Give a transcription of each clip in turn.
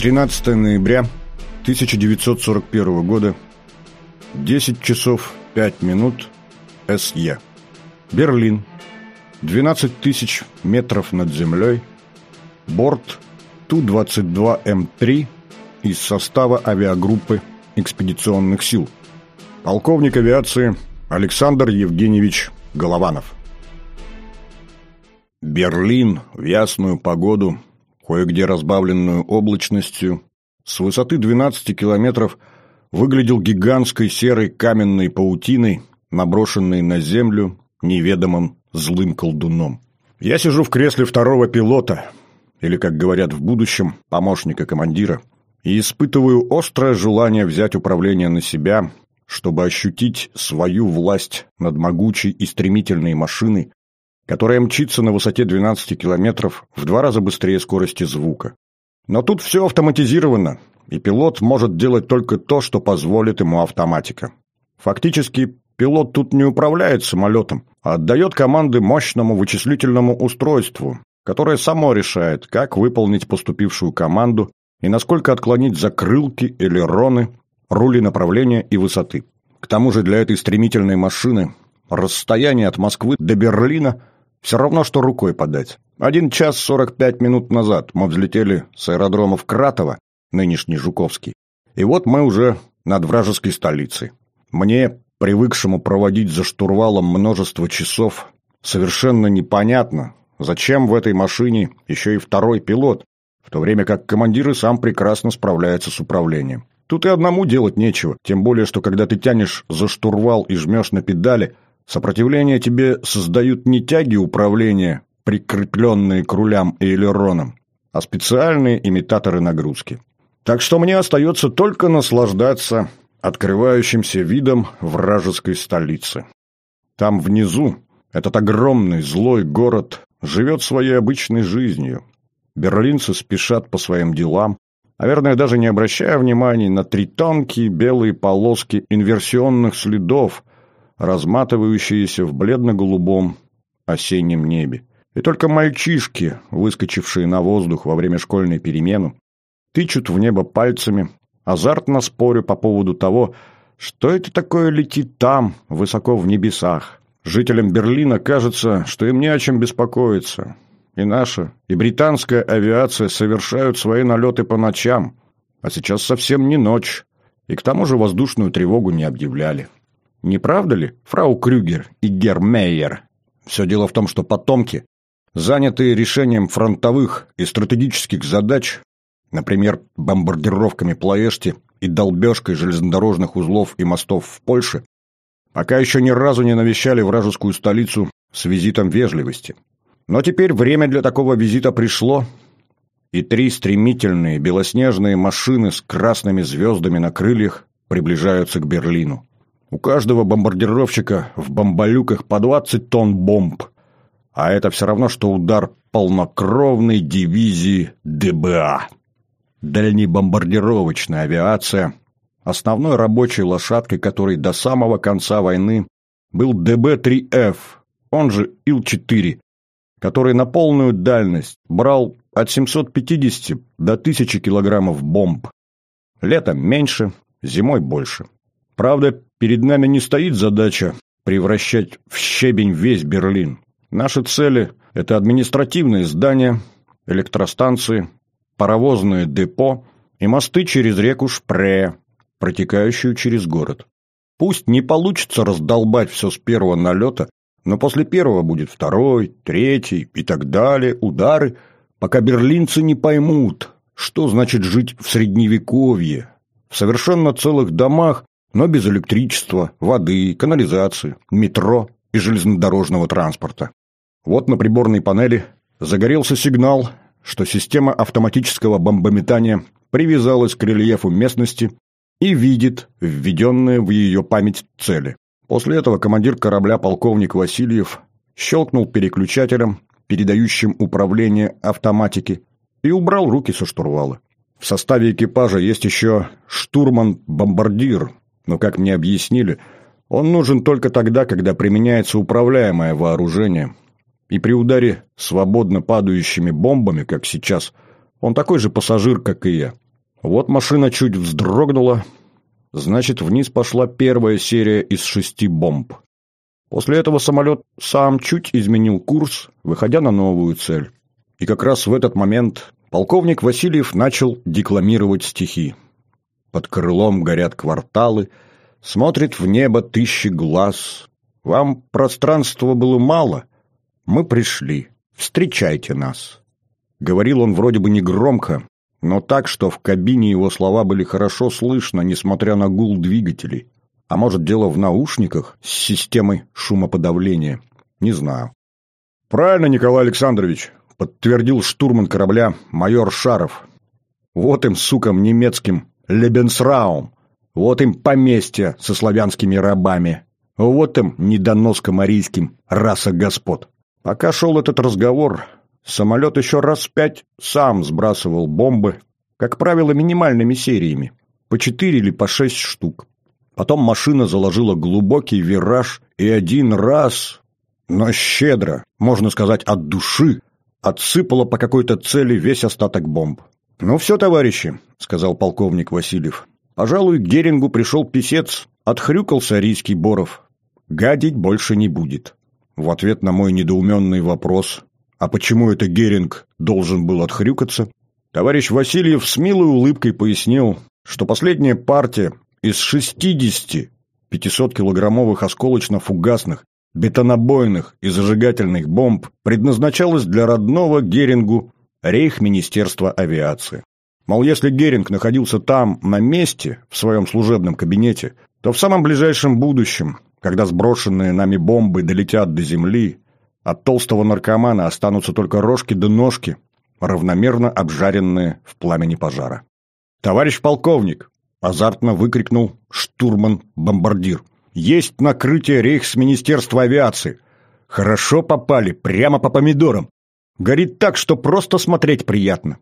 13 ноября 1941 года, 10 часов 5 минут, СЕ. Берлин. 12 тысяч метров над землей. Борт Ту-22М3 из состава авиагруппы экспедиционных сил. Полковник авиации Александр Евгеньевич Голованов. Берлин в ясную погоду, кое-где разбавленную облачностью, с высоты 12 километров выглядел гигантской серой каменной паутиной, наброшенной на землю неведомым злым колдуном. Я сижу в кресле второго пилота, или, как говорят в будущем, помощника командира, и испытываю острое желание взять управление на себя, чтобы ощутить свою власть над могучей и стремительной машиной, которая мчится на высоте 12 километров в два раза быстрее скорости звука. Но тут все автоматизировано, и пилот может делать только то, что позволит ему автоматика. Фактически, пилот тут не управляет самолетом, а отдает команды мощному вычислительному устройству, которое само решает, как выполнить поступившую команду и насколько отклонить закрылки, элероны, рули направления и высоты. К тому же для этой стремительной машины расстояние от Москвы до Берлина все равно, что рукой подать. Один час сорок пять минут назад мы взлетели с аэродромов Кратова, нынешний Жуковский, и вот мы уже над вражеской столицей. Мне, привыкшему проводить за штурвалом множество часов, совершенно непонятно, зачем в этой машине еще и второй пилот, в то время как командир и сам прекрасно справляется с управлением. Тут и одному делать нечего, тем более, что когда ты тянешь за штурвал и жмешь на педали – Сопротивление тебе создают не тяги управления, прикрепленные к рулям и элеронам, а специальные имитаторы нагрузки. Так что мне остается только наслаждаться открывающимся видом вражеской столицы. Там внизу этот огромный злой город живет своей обычной жизнью. Берлинцы спешат по своим делам, наверное, даже не обращая внимания на три тонкие белые полоски инверсионных следов, разматывающиеся в бледно-голубом осеннем небе. И только мальчишки, выскочившие на воздух во время школьной перемены, тычут в небо пальцами, азартно споря по поводу того, что это такое летит там, высоко в небесах. Жителям Берлина кажется, что им не о чем беспокоиться. И наша, и британская авиация совершают свои налеты по ночам, а сейчас совсем не ночь, и к тому же воздушную тревогу не объявляли. Не правда ли, фрау Крюгер и Гермейер? Все дело в том, что потомки, занятые решением фронтовых и стратегических задач, например, бомбардировками Плоэшти и долбежкой железнодорожных узлов и мостов в Польше, пока еще ни разу не навещали вражескую столицу с визитом вежливости. Но теперь время для такого визита пришло, и три стремительные белоснежные машины с красными звездами на крыльях приближаются к Берлину. У каждого бомбардировщика в бомболюках по 20 тонн бомб. А это все равно, что удар полнокровной дивизии ДБА. Дальнебомбардировочная авиация, основной рабочей лошадкой которой до самого конца войны был ДБ-3Ф, он же Ил-4, который на полную дальность брал от 750 до 1000 килограммов бомб. Летом меньше, зимой больше. Правда, перед нами не стоит задача превращать в щебень весь Берлин. Наши цели – это административные здания, электростанции, паровозные депо и мосты через реку Шпре, протекающую через город. Пусть не получится раздолбать все с первого налета, но после первого будет второй, третий и так далее, удары, пока берлинцы не поймут, что значит жить в Средневековье, в совершенно целых домах, но без электричества, воды, канализации, метро и железнодорожного транспорта. Вот на приборной панели загорелся сигнал, что система автоматического бомбометания привязалась к рельефу местности и видит введенные в ее память цели. После этого командир корабля полковник Васильев щелкнул переключателем, передающим управление автоматики, и убрал руки со штурвала. В составе экипажа есть еще штурман-бомбардир, но, как мне объяснили, он нужен только тогда, когда применяется управляемое вооружение. И при ударе свободно падающими бомбами, как сейчас, он такой же пассажир, как и я. Вот машина чуть вздрогнула, значит, вниз пошла первая серия из шести бомб. После этого самолет сам чуть изменил курс, выходя на новую цель. И как раз в этот момент полковник Васильев начал декламировать стихи. Под крылом горят кварталы, смотрит в небо тысячи глаз. Вам пространства было мало, мы пришли, встречайте нас. Говорил он вроде бы негромко, но так, что в кабине его слова были хорошо слышно, несмотря на гул двигателей. А может, дело в наушниках с системой шумоподавления? Не знаю. «Правильно, Николай Александрович», — подтвердил штурман корабля майор Шаров. «Вот им, сукам немецким, Лебенсраум, вот им поместье со славянскими рабами, вот им, недоноска марийским, раса господ». Пока шел этот разговор, Самолет еще раз пять сам сбрасывал бомбы, как правило, минимальными сериями, по четыре или по шесть штук. Потом машина заложила глубокий вираж и один раз, но щедро, можно сказать, от души, отсыпала по какой-то цели весь остаток бомб. «Ну все, товарищи», — сказал полковник Васильев. «Пожалуй, к Герингу пришел писец, отхрюкался арийский Боров. Гадить больше не будет». В ответ на мой недоуменный вопрос а почему это Геринг должен был отхрюкаться? Товарищ Васильев с милой улыбкой пояснил, что последняя партия из 60 500-килограммовых осколочно-фугасных, бетонобойных и зажигательных бомб предназначалась для родного Герингу Рейхминистерства авиации. Мол, если Геринг находился там, на месте, в своем служебном кабинете, то в самом ближайшем будущем, когда сброшенные нами бомбы долетят до земли, от толстого наркомана останутся только рожки да ножки, равномерно обжаренные в пламени пожара. «Товарищ полковник!» — азартно выкрикнул штурман-бомбардир. «Есть накрытие рейхсминистерства авиации! Хорошо попали, прямо по помидорам! Горит так, что просто смотреть приятно!»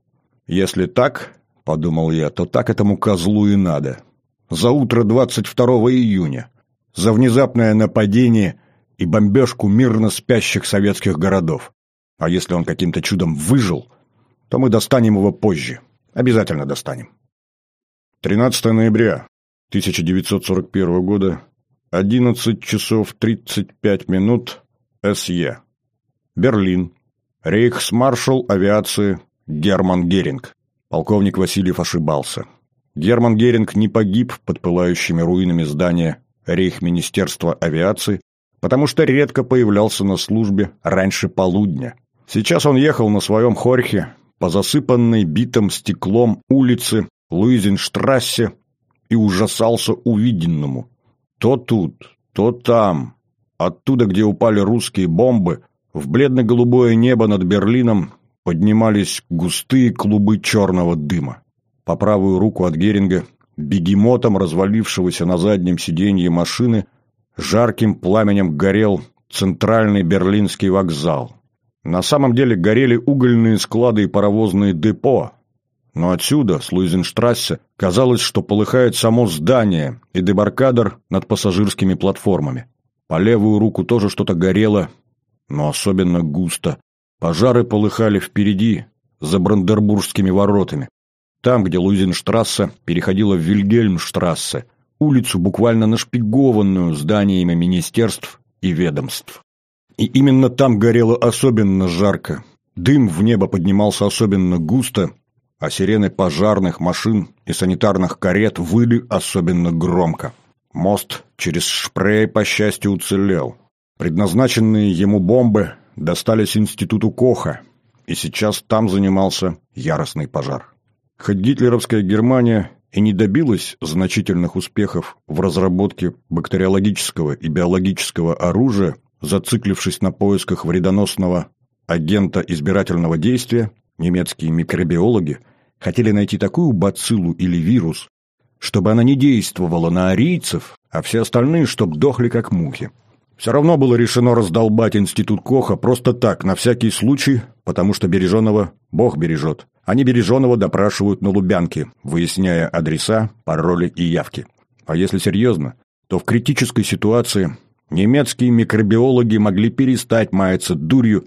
«Если так, — подумал я, — то так этому козлу и надо. За утро 22 июня, за внезапное нападение — и бомбежку мирно спящих советских городов. А если он каким-то чудом выжил, то мы достанем его позже. Обязательно достанем. 13 ноября 1941 года, 11 часов 35 минут, СЕ. Берлин. Рейхсмаршал авиации Герман Геринг. Полковник Васильев ошибался. Герман Геринг не погиб под пылающими руинами здания Рейхминистерства авиации, потому что редко появлялся на службе раньше полудня. Сейчас он ехал на своем хорхе по засыпанной битым стеклом улице Луизенштрассе и ужасался увиденному. То тут, то там, оттуда, где упали русские бомбы, в бледно-голубое небо над Берлином поднимались густые клубы черного дыма. По правую руку от Геринга, бегемотом развалившегося на заднем сиденье машины, Жарким пламенем горел центральный берлинский вокзал. На самом деле горели угольные склады и паровозные депо, но отсюда, с Луизенштрассе, казалось, что полыхает само здание и дебаркадер над пассажирскими платформами. По левую руку тоже что-то горело, но особенно густо. Пожары полыхали впереди, за Брандербургскими воротами. Там, где Луизенштрассе переходила в Вильгельмштрассе – улицу, буквально нашпигованную зданиями министерств и ведомств. И именно там горело особенно жарко. Дым в небо поднимался особенно густо, а сирены пожарных машин и санитарных карет выли особенно громко. Мост через Шпрей, по счастью, уцелел. Предназначенные ему бомбы достались институту Коха, и сейчас там занимался яростный пожар. Хоть гитлеровская Германия и не добилась значительных успехов в разработке бактериологического и биологического оружия, зациклившись на поисках вредоносного агента избирательного действия, немецкие микробиологи хотели найти такую бациллу или вирус, чтобы она не действовала на арийцев, а все остальные, чтоб дохли как мухи. Все равно было решено раздолбать институт Коха просто так, на всякий случай, потому что береженого Бог бережет. Они береженого допрашивают на Лубянке, выясняя адреса, пароли и явки. А если серьезно, то в критической ситуации немецкие микробиологи могли перестать маяться дурью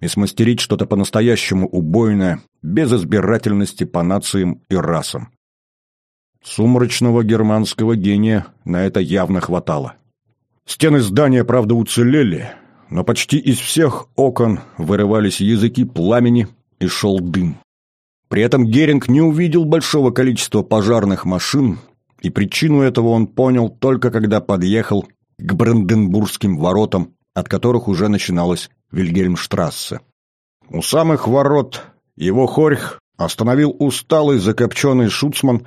и смастерить что-то по-настоящему убойное, без избирательности по нациям и расам. Сумрачного германского гения на это явно хватало. Стены здания, правда, уцелели, но почти из всех окон вырывались языки пламени и шел дым. При этом Геринг не увидел большого количества пожарных машин, и причину этого он понял только когда подъехал к Бранденбургским воротам, от которых уже начиналась Вильгельмштрассе. У самых ворот его хорьх остановил усталый закопченный шуцман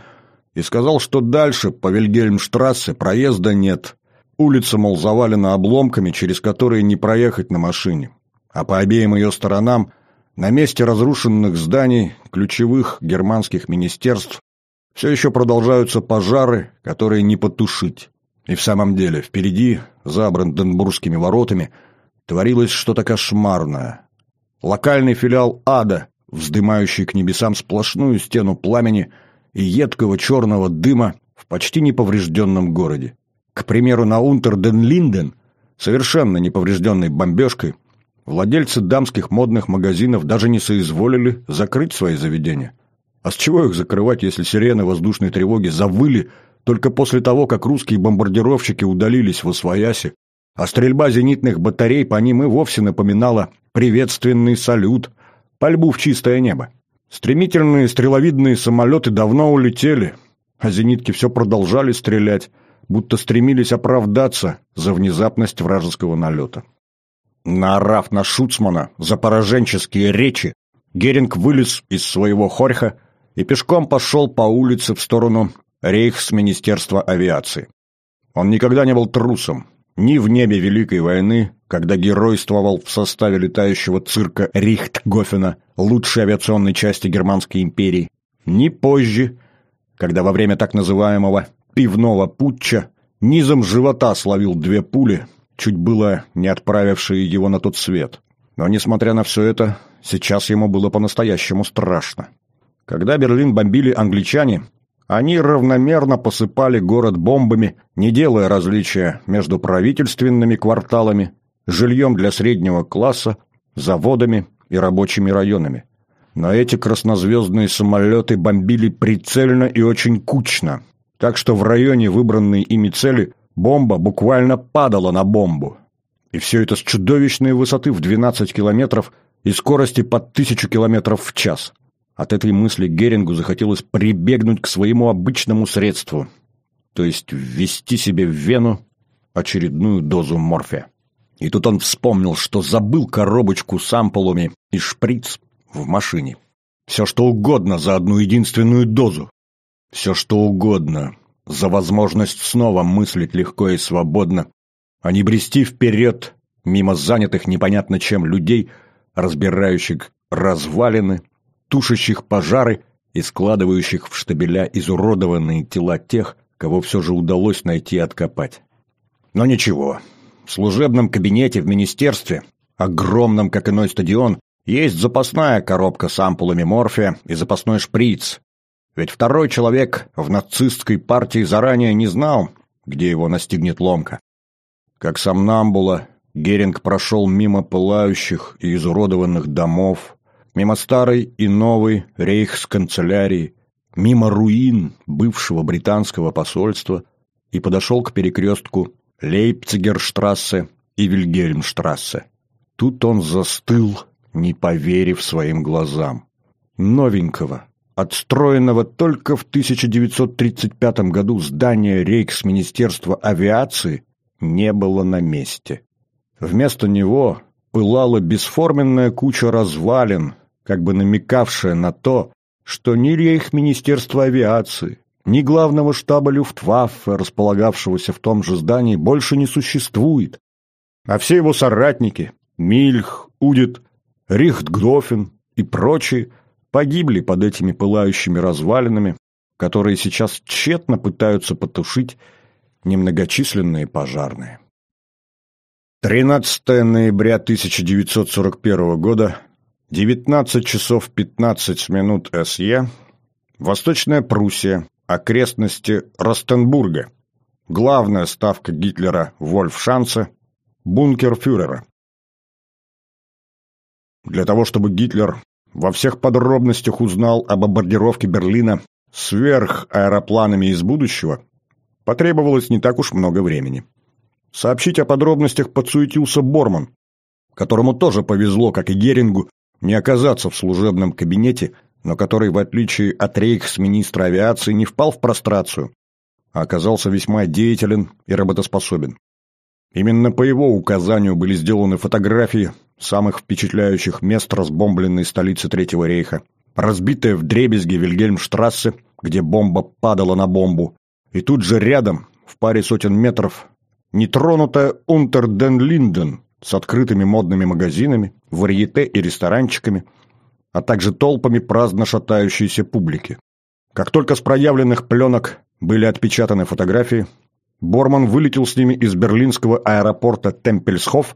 и сказал, что дальше по Вильгельмштрассе проезда нет. Улица, мол, завалена обломками, через которые не проехать на машине. А по обеим ее сторонам, на месте разрушенных зданий, ключевых германских министерств, все еще продолжаются пожары, которые не потушить. И в самом деле, впереди, за Бранденбургскими воротами, творилось что-то кошмарное. Локальный филиал ада, вздымающий к небесам сплошную стену пламени и едкого черного дыма в почти неповрежденном городе. К примеру, на Унтерден-Линден, совершенно неповрежденной бомбежкой, владельцы дамских модных магазинов даже не соизволили закрыть свои заведения. А с чего их закрывать, если сирены воздушной тревоги завыли только после того, как русские бомбардировщики удалились в Освояси, а стрельба зенитных батарей по ним и вовсе напоминала приветственный салют, пальбу в чистое небо. Стремительные стреловидные самолеты давно улетели, а зенитки все продолжали стрелять, будто стремились оправдаться за внезапность вражеского налета. Наорав на Шуцмана за пораженческие речи, Геринг вылез из своего хорьха и пешком пошел по улице в сторону Рейхсминистерства авиации. Он никогда не был трусом, ни в небе Великой войны, когда геройствовал в составе летающего цирка Рихтгофена, лучшей авиационной части Германской империи, ни позже, когда во время так называемого «пивного путча» низом живота словил две пули, чуть было не отправившие его на тот свет. Но, несмотря на все это, сейчас ему было по-настоящему страшно. Когда Берлин бомбили англичане, они равномерно посыпали город бомбами, не делая различия между правительственными кварталами, жильем для среднего класса, заводами и рабочими районами. Но эти краснозвездные самолеты бомбили прицельно и очень кучно, так что в районе выбранной ими цели бомба буквально падала на бомбу. И все это с чудовищной высоты в 12 километров и скорости под 1000 километров в час – от этой мысли Герингу захотелось прибегнуть к своему обычному средству, то есть ввести себе в вену очередную дозу морфия. И тут он вспомнил, что забыл коробочку с ампулами и шприц в машине. Все что угодно за одну единственную дозу. Все что угодно за возможность снова мыслить легко и свободно, а не брести вперед мимо занятых непонятно чем людей, разбирающих развалины, тушащих пожары и складывающих в штабеля изуродованные тела тех, кого все же удалось найти и откопать. Но ничего, в служебном кабинете в министерстве, огромном как иной стадион, есть запасная коробка с ампулами морфия и запасной шприц. Ведь второй человек в нацистской партии заранее не знал, где его настигнет ломка. Как сам Намбула, Геринг прошел мимо пылающих и изуродованных домов, мимо старой и новой рейхсканцелярии, мимо руин бывшего британского посольства и подошел к перекрестку Лейпцигерштрассе и Вильгельмштрассе. Тут он застыл, не поверив своим глазам. Новенького, отстроенного только в 1935 году здания Рейхсминистерства авиации не было на месте. Вместо него пылала бесформенная куча развалин, как бы намекавшая на то, что ни рейх-министерства авиации, ни главного штаба Люфтваффе, располагавшегося в том же здании, больше не существует, а все его соратники – Мильх, Удит, Рихтгдофен и прочие – погибли под этими пылающими развалинами, которые сейчас тщетно пытаются потушить немногочисленные пожарные. 13 ноября 1941 года 19 часов 15 минут СЕ, Восточная Пруссия, окрестности Ростенбурга, главная ставка Гитлера Вольфшанце, бункер фюрера. Для того, чтобы Гитлер во всех подробностях узнал о бомбардировке Берлина сверх аэропланами из будущего, потребовалось не так уж много времени. Сообщить о подробностях подсуетился Борман, которому тоже повезло, как и Герингу, не оказаться в служебном кабинете, но который, в отличие от рейхсминистра авиации, не впал в прострацию, а оказался весьма деятелен и работоспособен. Именно по его указанию были сделаны фотографии самых впечатляющих мест разбомбленной столицы Третьего рейха, разбитая в дребезги Вильгельмштрассе, где бомба падала на бомбу, и тут же рядом, в паре сотен метров, нетронутая Унтерден-Линден с открытыми модными магазинами, варьете и ресторанчиками, а также толпами праздно шатающейся публики. Как только с проявленных пленок были отпечатаны фотографии, Борман вылетел с ними из берлинского аэропорта Темпельсхоф,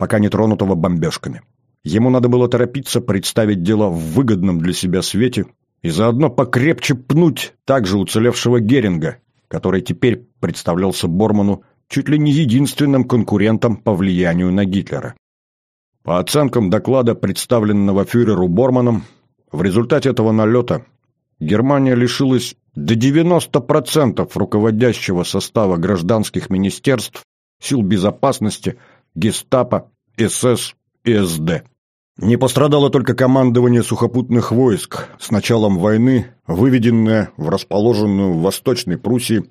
пока не тронутого бомбежками. Ему надо было торопиться представить дело в выгодном для себя свете и заодно покрепче пнуть также уцелевшего Геринга, который теперь представлялся Борману чуть ли не единственным конкурентом по влиянию на Гитлера. По оценкам доклада, представленного фюреру Борманом, в результате этого налета Германия лишилась до 90% руководящего состава гражданских министерств, сил безопасности, гестапо, СС и СД. Не пострадало только командование сухопутных войск, с началом войны выведенное в расположенную в Восточной Пруссии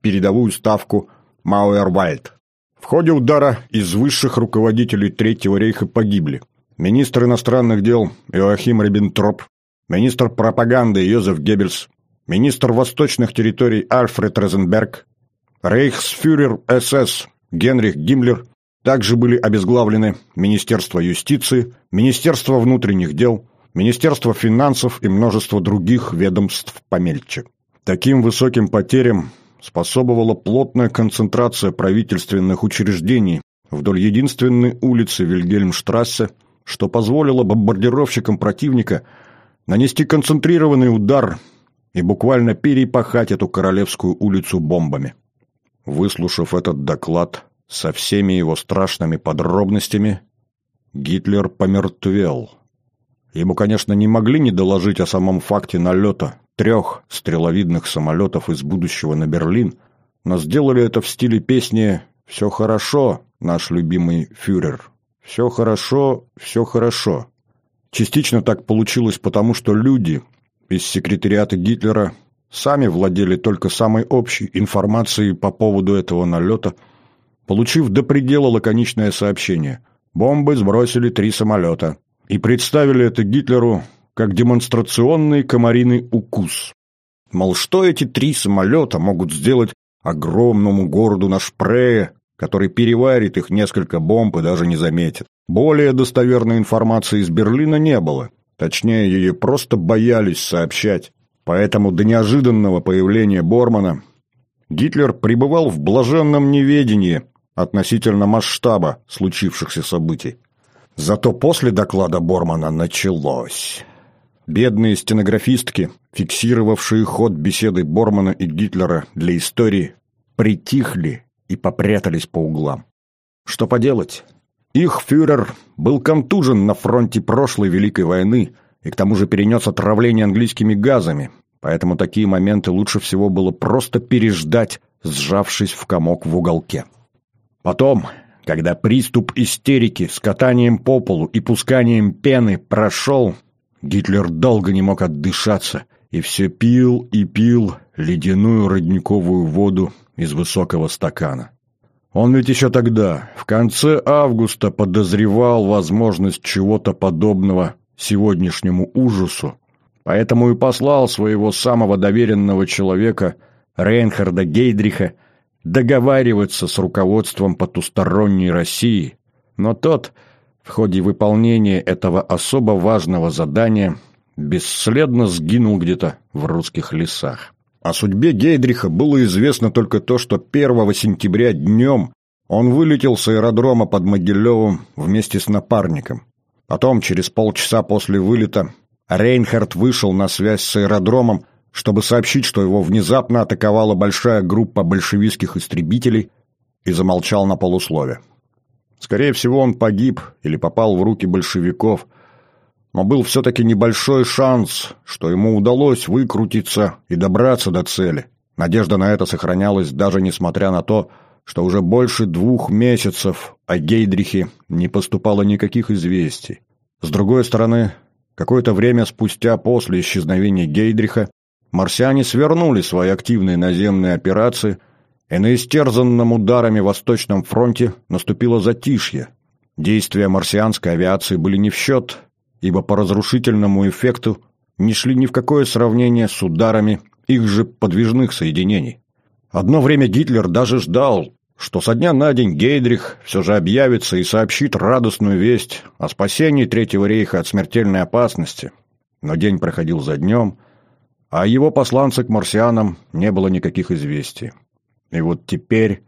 передовую ставку Мауэрвальд. В ходе удара из высших руководителей Третьего рейха погибли министр иностранных дел Иоахим Риббентроп, министр пропаганды Йозеф Геббельс, министр восточных территорий Альфред Розенберг, рейхсфюрер СС Генрих Гиммлер, также были обезглавлены Министерство юстиции, Министерство внутренних дел, Министерство финансов и множество других ведомств помельче. Таким высоким потерям способовала плотная концентрация правительственных учреждений вдоль единственной улицы Вильгельмштрассе, что позволило бомбардировщикам противника нанести концентрированный удар и буквально перепахать эту королевскую улицу бомбами. Выслушав этот доклад со всеми его страшными подробностями, Гитлер помертвел. Ему, конечно, не могли не доложить о самом факте налета трех стреловидных самолетов из будущего на Берлин, но сделали это в стиле песни «Все хорошо, наш любимый фюрер». «Все хорошо, все хорошо». Частично так получилось потому, что люди из секретариата Гитлера сами владели только самой общей информацией по поводу этого налета, получив до предела лаконичное сообщение «Бомбы сбросили три самолета» и представили это Гитлеру как демонстрационный комариный укус. Мол, что эти три самолета могут сделать огромному городу на Шпрее, который переварит их несколько бомб и даже не заметит. Более достоверной информации из Берлина не было. Точнее, ее просто боялись сообщать. Поэтому до неожиданного появления Бормана Гитлер пребывал в блаженном неведении относительно масштаба случившихся событий. Зато после доклада Бормана началось. Бедные стенографистки, фиксировавшие ход беседы Бормана и Гитлера для истории, притихли и попрятались по углам. Что поделать? Их фюрер был контужен на фронте прошлой Великой войны и к тому же перенес отравление английскими газами, поэтому такие моменты лучше всего было просто переждать, сжавшись в комок в уголке. Потом, когда приступ истерики с катанием по полу и пусканием пены прошел, Гитлер долго не мог отдышаться и все пил и пил ледяную родниковую воду из высокого стакана. Он ведь еще тогда, в конце августа, подозревал возможность чего-то подобного сегодняшнему ужасу, поэтому и послал своего самого доверенного человека, Рейнхарда Гейдриха, договариваться с руководством потусторонней России, но тот в ходе выполнения этого особо важного задания бесследно сгинул где-то в русских лесах. О судьбе Гейдриха было известно только то, что 1 сентября днем он вылетел с аэродрома под Могилевым вместе с напарником. Потом, через полчаса после вылета, Рейнхард вышел на связь с аэродромом, чтобы сообщить, что его внезапно атаковала большая группа большевистских истребителей, и замолчал на полуслове. Скорее всего, он погиб или попал в руки большевиков. но был все-таки небольшой шанс, что ему удалось выкрутиться и добраться до цели. Надежда на это сохранялась даже несмотря на то, что уже больше двух месяцев о Гейдрихе не поступало никаких известий. С другой стороны, какое-то время спустя после исчезновения Гейдриха марсиане свернули свои активные наземные операции, и на истерзанном ударами Восточном фронте наступило затишье. Действия марсианской авиации были не в счет, ибо по разрушительному эффекту не шли ни в какое сравнение с ударами их же подвижных соединений. Одно время Гитлер даже ждал, что со дня на день Гейдрих все же объявится и сообщит радостную весть о спасении Третьего рейха от смертельной опасности. Но день проходил за днем, а его посланце к марсианам не было никаких известий. И вот теперь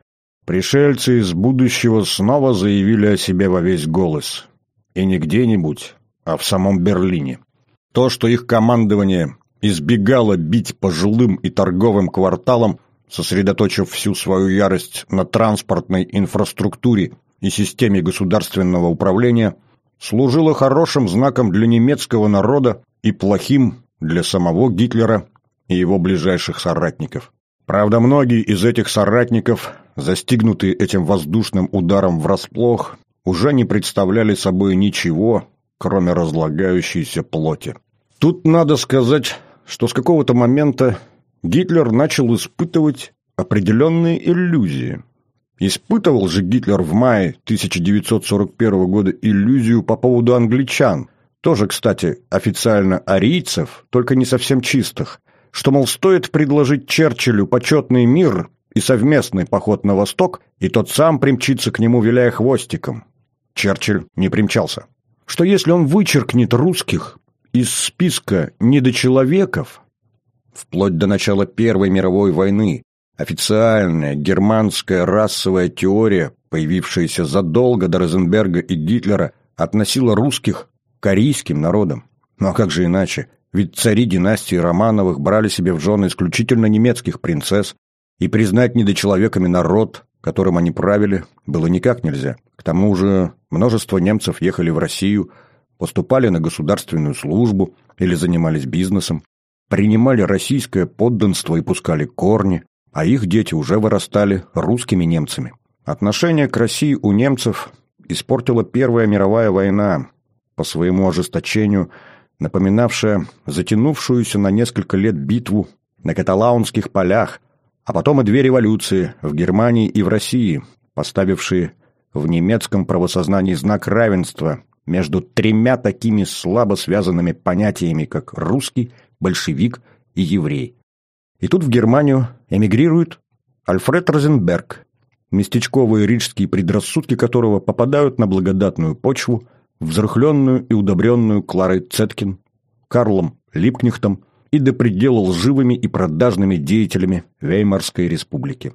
пришельцы из будущего снова заявили о себе во весь голос. И не где-нибудь, а в самом Берлине. То, что их командование избегало бить по жилым и торговым кварталам, сосредоточив всю свою ярость на транспортной инфраструктуре и системе государственного управления, служило хорошим знаком для немецкого народа и плохим для самого Гитлера и его ближайших соратников. Правда, многие из этих соратников, застигнутые этим воздушным ударом врасплох, уже не представляли собой ничего, кроме разлагающейся плоти. Тут надо сказать, что с какого-то момента Гитлер начал испытывать определенные иллюзии. Испытывал же Гитлер в мае 1941 года иллюзию по поводу англичан, тоже, кстати, официально арийцев, только не совсем чистых, что, мол, стоит предложить Черчиллю почетный мир и совместный поход на восток, и тот сам примчится к нему, виляя хвостиком. Черчилль не примчался. Что если он вычеркнет русских из списка недочеловеков, вплоть до начала Первой мировой войны, официальная германская расовая теория, появившаяся задолго до Розенберга и Гитлера, относила русских корейским народам. Ну а как же иначе? Ведь цари династии Романовых брали себе в жены исключительно немецких принцесс, и признать недочеловеками народ, которым они правили, было никак нельзя. К тому же множество немцев ехали в Россию, поступали на государственную службу или занимались бизнесом, принимали российское подданство и пускали корни, а их дети уже вырастали русскими немцами. Отношение к России у немцев испортила Первая мировая война, по своему ожесточению напоминавшая затянувшуюся на несколько лет битву на каталаунских полях, а потом и две революции в Германии и в России, поставившие в немецком правосознании знак равенства между тремя такими слабо связанными понятиями, как русский, большевик и еврей. И тут в Германию эмигрирует Альфред Розенберг, местечковые рижские предрассудки которого попадают на благодатную почву, взрыхленную и удобренную Кларой Цеткин, Карлом Липкнехтом и до предела лживыми и продажными деятелями Веймарской республики.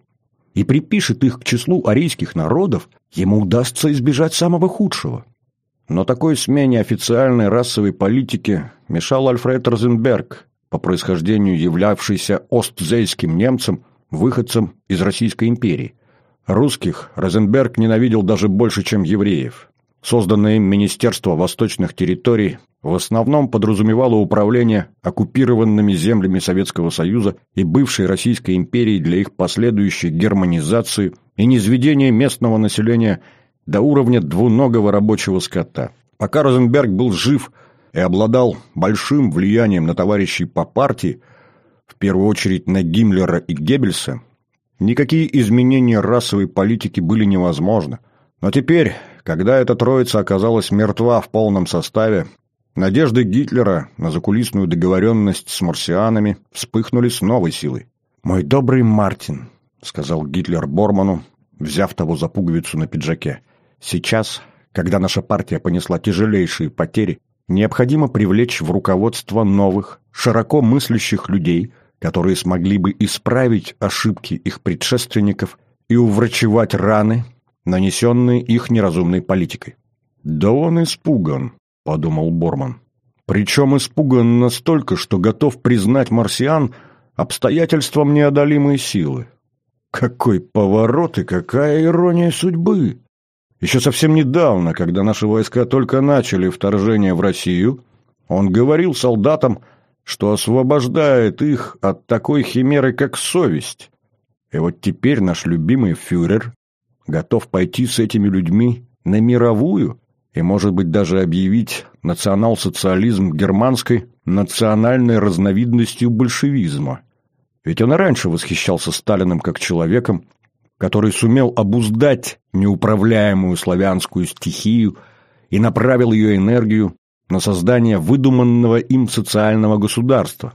И припишет их к числу арийских народов, ему удастся избежать самого худшего – но такой смене официальной расовой политики мешал Альфред Розенберг, по происхождению являвшийся остзейским немцем, выходцем из Российской империи. Русских Розенберг ненавидел даже больше, чем евреев. Созданное им Министерство восточных территорий в основном подразумевало управление оккупированными землями Советского Союза и бывшей Российской империи для их последующей германизации и низведения местного населения – до уровня двуногого рабочего скота. Пока Розенберг был жив и обладал большим влиянием на товарищей по партии, в первую очередь на Гиммлера и Геббельса, никакие изменения расовой политики были невозможны. Но теперь, когда эта троица оказалась мертва в полном составе, надежды Гитлера на закулисную договоренность с марсианами вспыхнули с новой силой. «Мой добрый Мартин», — сказал Гитлер Борману, взяв того за пуговицу на пиджаке, — Сейчас, когда наша партия понесла тяжелейшие потери, необходимо привлечь в руководство новых, широко мыслящих людей, которые смогли бы исправить ошибки их предшественников и уврачевать раны, нанесенные их неразумной политикой. «Да он испуган», — подумал Борман. «Причем испуган настолько, что готов признать марсиан обстоятельством неодолимой силы. Какой поворот и какая ирония судьбы!» Еще совсем недавно, когда наши войска только начали вторжение в Россию, Он говорил солдатам, что освобождает их от такой химеры, как совесть. И вот теперь наш любимый фюрер готов пойти с этими людьми на мировую и, может быть, даже объявить национал-социализм германской национальной разновидностью большевизма. Ведь он раньше восхищался Сталиным как человеком, который сумел обуздать неуправляемую славянскую стихию и направил ее энергию на создание выдуманного им социального государства.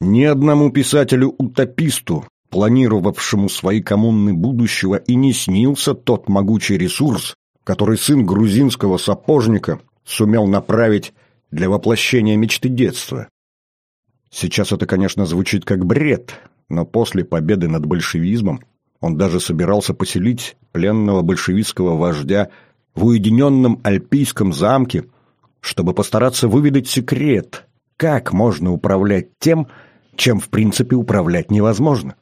Ни одному писателю-утописту, планировавшему свои коммуны будущего, и не снился тот могучий ресурс, который сын грузинского сапожника сумел направить для воплощения мечты детства. Сейчас это, конечно, звучит как бред, но после победы над большевизмом он даже собирался поселить пленного большевистского вождя в уединенном альпийском замке, чтобы постараться выведать секрет, как можно управлять тем, чем в принципе управлять невозможно.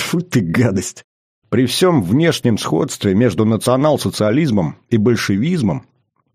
Тьфу ты гадость! При всем внешнем сходстве между национал-социализмом и большевизмом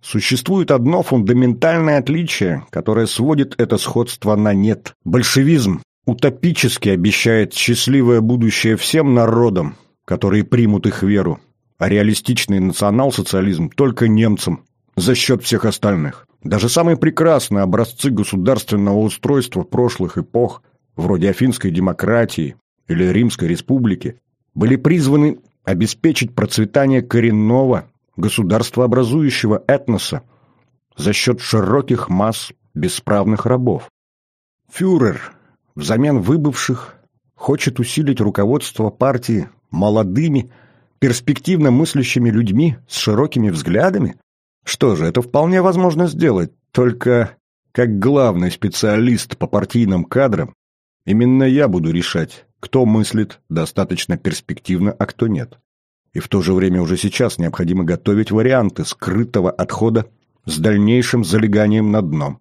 существует одно фундаментальное отличие, которое сводит это сходство на нет. Большевизм утопически обещает счастливое будущее всем народам, которые примут их веру, а реалистичный национал-социализм только немцам за счет всех остальных. Даже самые прекрасные образцы государственного устройства прошлых эпох, вроде афинской демократии или Римской республики, были призваны обеспечить процветание коренного, государствообразующего этноса за счет широких масс бесправных рабов. Фюрер взамен выбывших хочет усилить руководство партии молодыми, перспективно мыслящими людьми с широкими взглядами? Что же, это вполне возможно сделать, только как главный специалист по партийным кадрам именно я буду решать, кто мыслит достаточно перспективно, а кто нет. И в то же время уже сейчас необходимо готовить варианты скрытого отхода с дальнейшим залеганием на дно.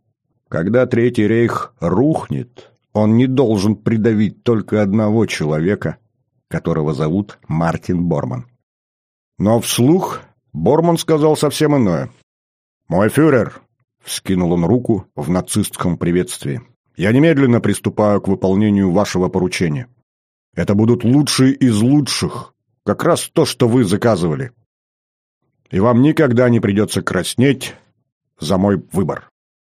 Когда Третий рейх рухнет, он не должен придавить только одного человека, которого зовут Мартин Борман. Но вслух Борман сказал совсем иное. «Мой фюрер!» — вскинул он руку в нацистском приветствии. «Я немедленно приступаю к выполнению вашего поручения. Это будут лучшие из лучших. Как раз то, что вы заказывали. И вам никогда не придется краснеть за мой выбор.